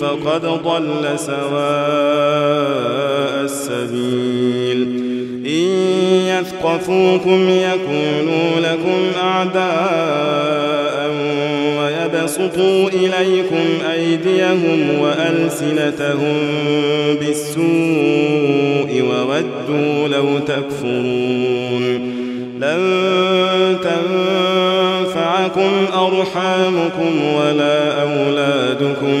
فقد ضل سواء السبيل. إن يثقفوكم يكونوا لكم أعداء ويبسطوا إليكم أيديهم وألسنتهم بالسوء وودوا لو تكفرون. لن تنفعكم أرحامكم ولا أولادكم.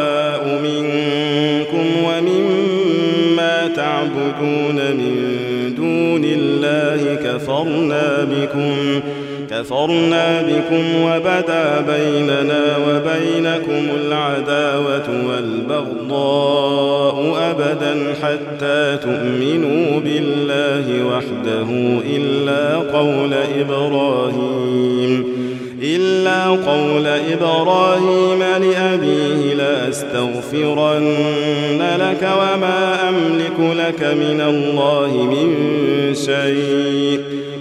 تعبدون من دون الله كفرنا بكم كفرنا بكم وبدا بيننا وبينكم العداوة والبغضاء أبدا حتى تؤمنوا بالله وحده إلا قول إبراهيم إلا قول إبراهيم لأبيه لأستغفرن لك وما أملك لك من الله من شيء.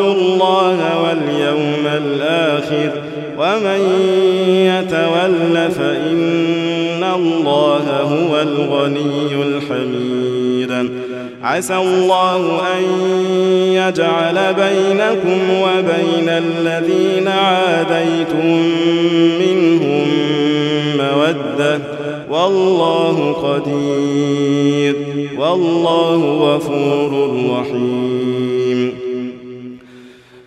الله واليوم الآخر ومن يتول فإن الله هو الغني الحميد. عسى الله أن يجعل بينكم وبين الذين عاديتم منهم مودة. والله قدير والله غفور رحيم.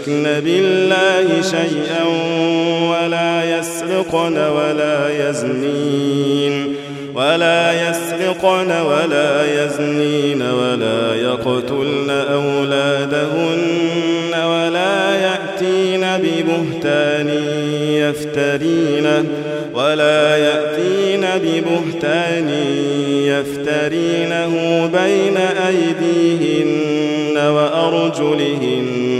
يشركن بالله شيئا ولا يسرقن ولا يزنين ولا يسرقن ولا يزنين ولا يقتلن أولادهن ولا يأتين ببهتان يفترينه ولا يأتين ببهتان يفترينه بين أيديهن وأرجلهن